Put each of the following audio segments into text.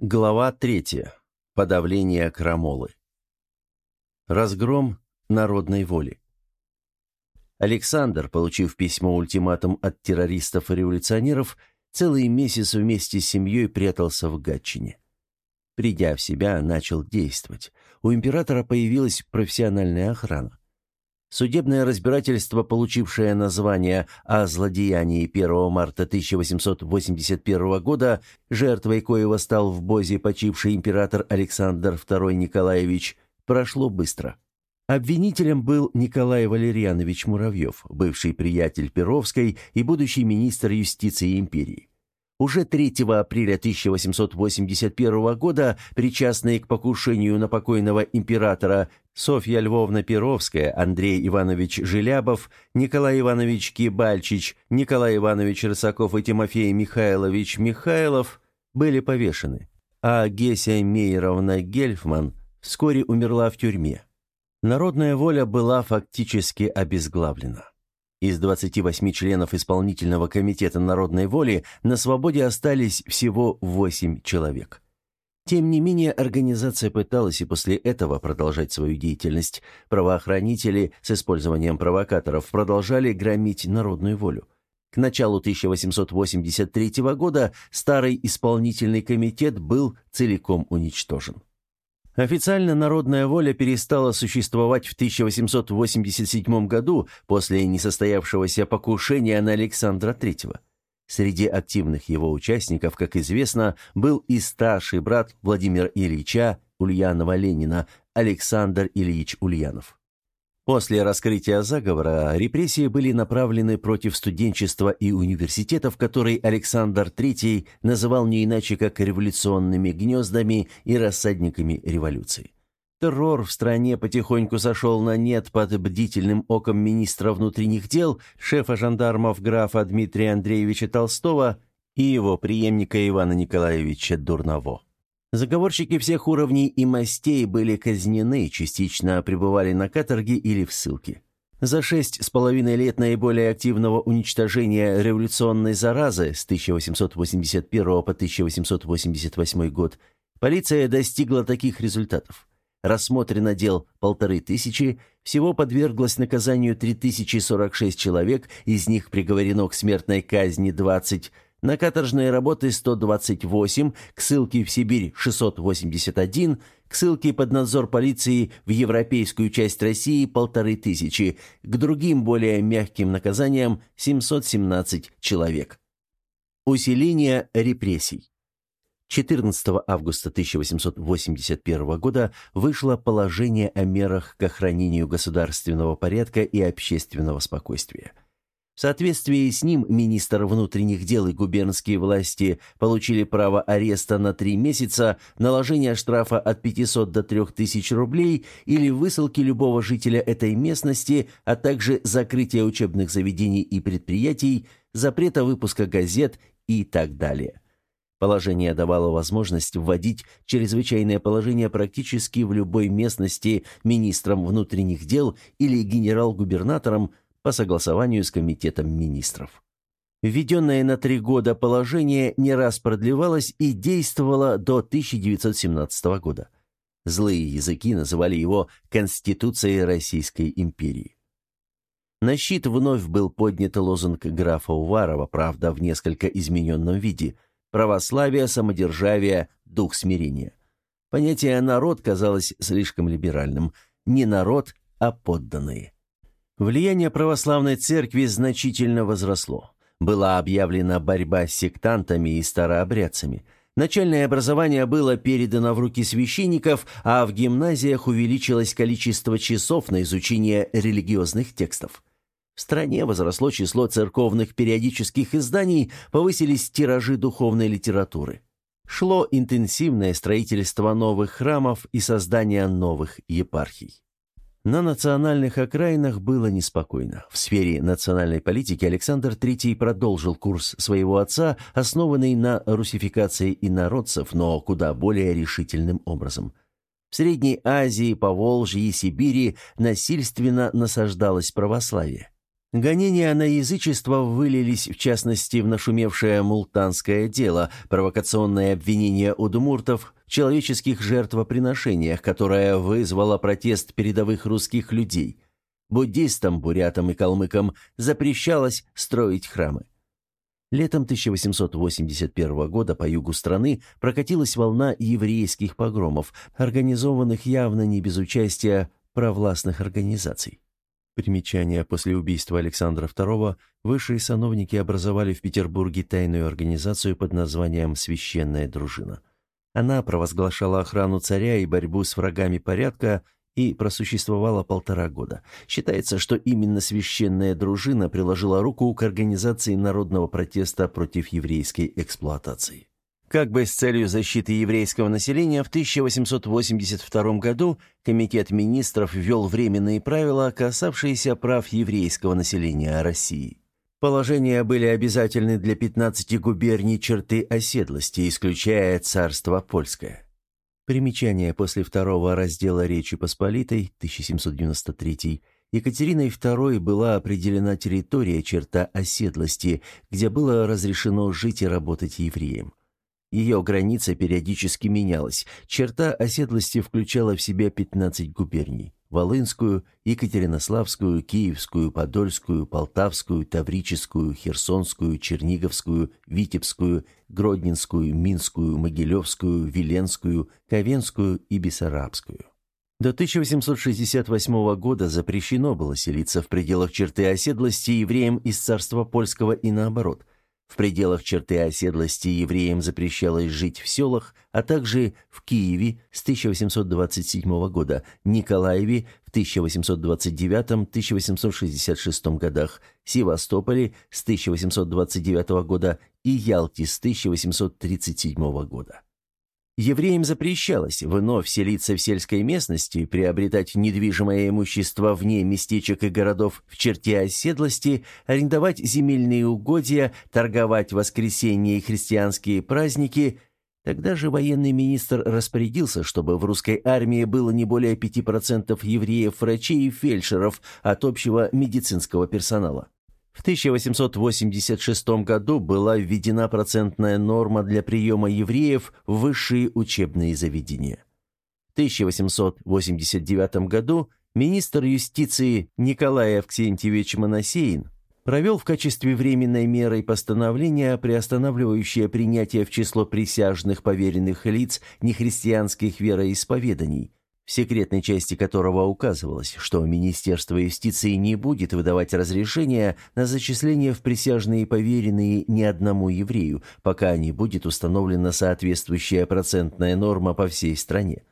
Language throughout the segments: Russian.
Глава 3. Подавление крамолы. Разгром народной воли. Александр, получив письмо-ультиматум от террористов и революционеров, целый месяц вместе с семьей прятался в Гатчине. Придя в себя, начал действовать. У императора появилась профессиональная охрана. Судебное разбирательство, получившее название о злодеянии 1 марта 1881 года, жертвой коего стал в Бозе почивший император Александр II Николаевич, прошло быстро. Обвинителем был Николай Валерьянович Муравьев, бывший приятель Перовской и будущий министр юстиции империи. Уже 3 апреля 1881 года причастные к покушению на покойного императора Софья Львовна Перовская, Андрей Иванович Желябов, Николай Иванович Кибальчич, Николай Иванович Рысаков и Тимофей Михайлович Михайлов были повешены, а Геся Мейеровна Гельфман вскоре умерла в тюрьме. Народная воля была фактически обезглавлена. Из 28 членов исполнительного комитета народной воли на свободе остались всего 8 человек. Тем не менее, организация пыталась и после этого продолжать свою деятельность. Правоохранители с использованием провокаторов продолжали громить народную волю. К началу 1883 года старый исполнительный комитет был целиком уничтожен. Официально народная воля перестала существовать в 1887 году после несостоявшегося покушения на Александра III. Среди активных его участников, как известно, был и старший брат Владимира Ильича Ульянова-Ленина Александр Ильич Ульянов. После раскрытия заговора репрессии были направлены против студенчества и университетов, которые Александр III называл не иначе как революционными гнездами и рассадниками революции. Террор в стране потихоньку сошел на нет под бдительным оком министра внутренних дел, шефа жандармов графа Дмитрия Андреевича Толстого и его преемника Ивана Николаевича Дурново. Заговорщики всех уровней и мастей были казнены, частично пребывали на каторге или в ссылке. За шесть с половиной лет наиболее активного уничтожения революционной заразы с 1881 по 1888 год полиция достигла таких результатов. Рассмотрено дел полторы тысячи, всего подверглось наказанию 3046 человек, из них приговорено к смертной казни 20 на каторжные работы 128, к ссылке в Сибирь 681, к ссылке под надзор полиции в европейскую часть России полторы тысячи, к другим более мягким наказаниям 717 человек. Усиление репрессий. 14 августа 1881 года вышло положение о мерах к охранению государственного порядка и общественного спокойствия. В соответствии с ним министр внутренних дел и губернские власти получили право ареста на три месяца, наложения штрафа от 500 до 3000 рублей или высылки любого жителя этой местности, а также закрытия учебных заведений и предприятий, запрета выпуска газет и так далее. Положение давало возможность вводить чрезвычайное положение практически в любой местности министром внутренних дел или генерал-губернатором по согласованию с Комитетом министров. Введенное на три года положение не раз продлевалось и действовало до 1917 года. Злые языки называли его «Конституцией Российской империи». На щит вновь был поднят лозунг графа Уварова, правда, в несколько измененном виде «Православие, самодержавие, дух смирения». Понятие «народ» казалось слишком либеральным. Не народ, а подданные. Влияние православной церкви значительно возросло. Была объявлена борьба с сектантами и старообрядцами. Начальное образование было передано в руки священников, а в гимназиях увеличилось количество часов на изучение религиозных текстов. В стране возросло число церковных периодических изданий, повысились тиражи духовной литературы. Шло интенсивное строительство новых храмов и создание новых епархий. На национальных окраинах было неспокойно. В сфере национальной политики Александр III продолжил курс своего отца, основанный на русификации инородцев, но куда более решительным образом. В Средней Азии, Поволжье и Сибири насильственно насаждалось православие. Гонения на язычество вылились, в частности, в нашумевшее мултанское дело, провокационное обвинение удмуртов в человеческих жертвоприношениях, которое вызвало протест передовых русских людей. Буддистам, бурятам и калмыкам запрещалось строить храмы. Летом 1881 года по югу страны прокатилась волна еврейских погромов, организованных явно не без участия провластных организаций. Примечание. После убийства Александра II высшие сановники образовали в Петербурге тайную организацию под названием «Священная дружина». Она провозглашала охрану царя и борьбу с врагами порядка и просуществовала полтора года. Считается, что именно священная дружина приложила руку к организации народного протеста против еврейской эксплуатации. Как бы с целью защиты еврейского населения в 1882 году Комитет министров ввел временные правила, касавшиеся прав еврейского населения России. Положения были обязательны для 15 губерний черты оседлости, исключая царство польское. Примечание после второго раздела Речи Посполитой, 1793 Екатериной II была определена территория черта оседлости, где было разрешено жить и работать евреям. Ее граница периодически менялась. Черта оседлости включала в себя 15 губерний. Волынскую, Екатеринославскую, Киевскую, Подольскую, Полтавскую, Таврическую, Херсонскую, Черниговскую, Витебскую, Гродненскую, Минскую, Могилевскую, Веленскую, Ковенскую и Бессарабскую. До 1868 года запрещено было селиться в пределах черты оседлости евреям из царства польского и наоборот – в пределах черты оседлости евреям запрещалось жить в селах, а также в Киеве с 1827 года, Николаеве в 1829-1866 годах, Севастополе с 1829 года и Ялте с 1837 года. Евреям запрещалось вновь селиться в сельской местности, приобретать недвижимое имущество вне местечек и городов в черте оседлости, арендовать земельные угодья, торговать воскресенье и христианские праздники. Тогда же военный министр распорядился, чтобы в русской армии было не более 5% евреев-врачей и фельдшеров от общего медицинского персонала. В 1886 году была введена процентная норма для приема евреев в высшие учебные заведения. В 1889 году министр юстиции Николай Авксентьевич Моносеин провел в качестве временной меры постановление, приостанавливающее принятие в число присяжных поверенных лиц нехристианских вероисповеданий, в секретной части которого указывалось, что Министерство юстиции не будет выдавать разрешения на зачисление в присяжные поверенные ни одному еврею, пока не будет установлена соответствующая процентная норма по всей стране.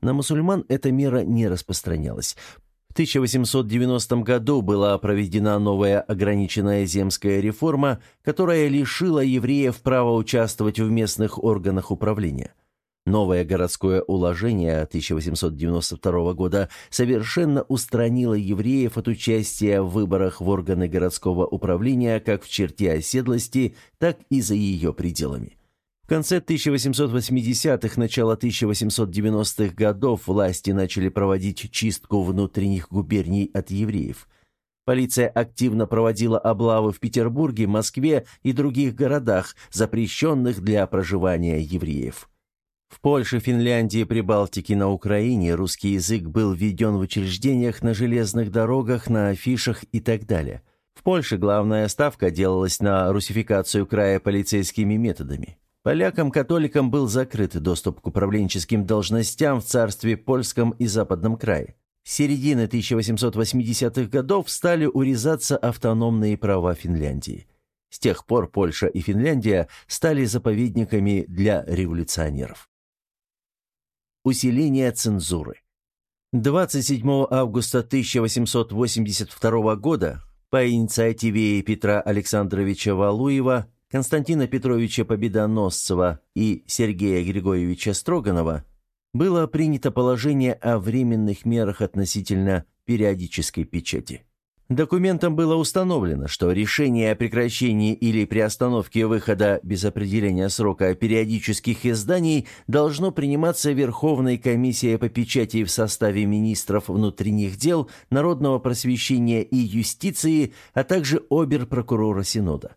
На мусульман эта мера не распространялась. В 1890 году была проведена новая ограниченная земская реформа, которая лишила евреев права участвовать в местных органах управления. Новое городское уложение 1892 года совершенно устранило евреев от участия в выборах в органы городского управления как в черте оседлости, так и за ее пределами. В конце 1880-х, начало 1890-х годов власти начали проводить чистку внутренних губерний от евреев. Полиция активно проводила облавы в Петербурге, Москве и других городах, запрещенных для проживания евреев. В Польше, Финляндии, Прибалтике, на Украине русский язык был введен в учреждениях на железных дорогах, на афишах и так далее. В Польше главная ставка делалась на русификацию края полицейскими методами. Полякам-католикам был закрыт доступ к управленческим должностям в царстве польском и западном крае. С середины 1880-х годов стали урезаться автономные права Финляндии. С тех пор Польша и Финляндия стали заповедниками для революционеров. Усиление цензуры. 27 августа 1882 года по инициативе Петра Александровича Валуева, Константина Петровича Победоносцева и Сергея Григорьевича Строганова было принято положение о временных мерах относительно периодической печати. Документом было установлено, что решение о прекращении или приостановке выхода без определения срока периодических изданий должно приниматься Верховной комиссией по печати в составе министров внутренних дел, народного просвещения и юстиции, а также обер-прокурора Синода.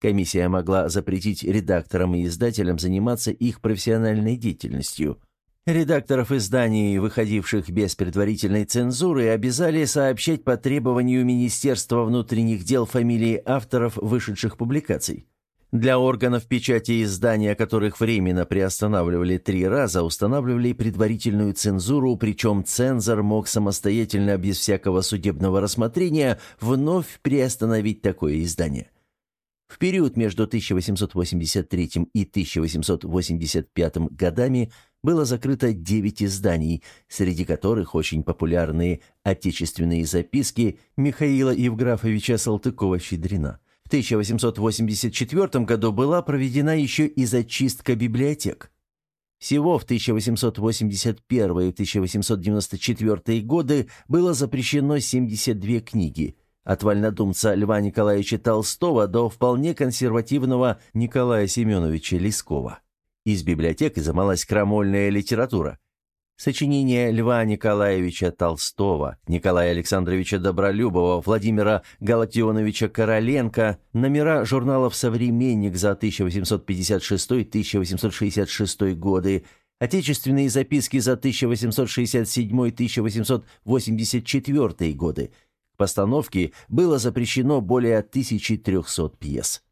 Комиссия могла запретить редакторам и издателям заниматься их профессиональной деятельностью – Редакторов изданий, выходивших без предварительной цензуры, обязали сообщать по требованию Министерства внутренних дел фамилии авторов вышедших публикаций. Для органов печати издания, которых временно приостанавливали три раза, устанавливали предварительную цензуру, причем цензор мог самостоятельно, без всякого судебного рассмотрения, вновь приостановить такое издание. В период между 1883 и 1885 годами было закрыто 9 изданий, среди которых очень популярные отечественные записки Михаила Евграфовича Салтыкова-Щедрина. В 1884 году была проведена еще и зачистка библиотек. Всего в 1881 и 1894 годы было запрещено 72 книги, от вольнодумца Льва Николаевича Толстого до вполне консервативного Николая Семеновича Лескова. Из библиотек изымалась крамольная литература. Сочинения Льва Николаевича Толстого, Николая Александровича Добролюбова, Владимира Галактионовича Короленко, номера журналов «Современник» за 1856-1866 годы, отечественные записки за 1867-1884 годы. К постановке было запрещено более 1300 пьес.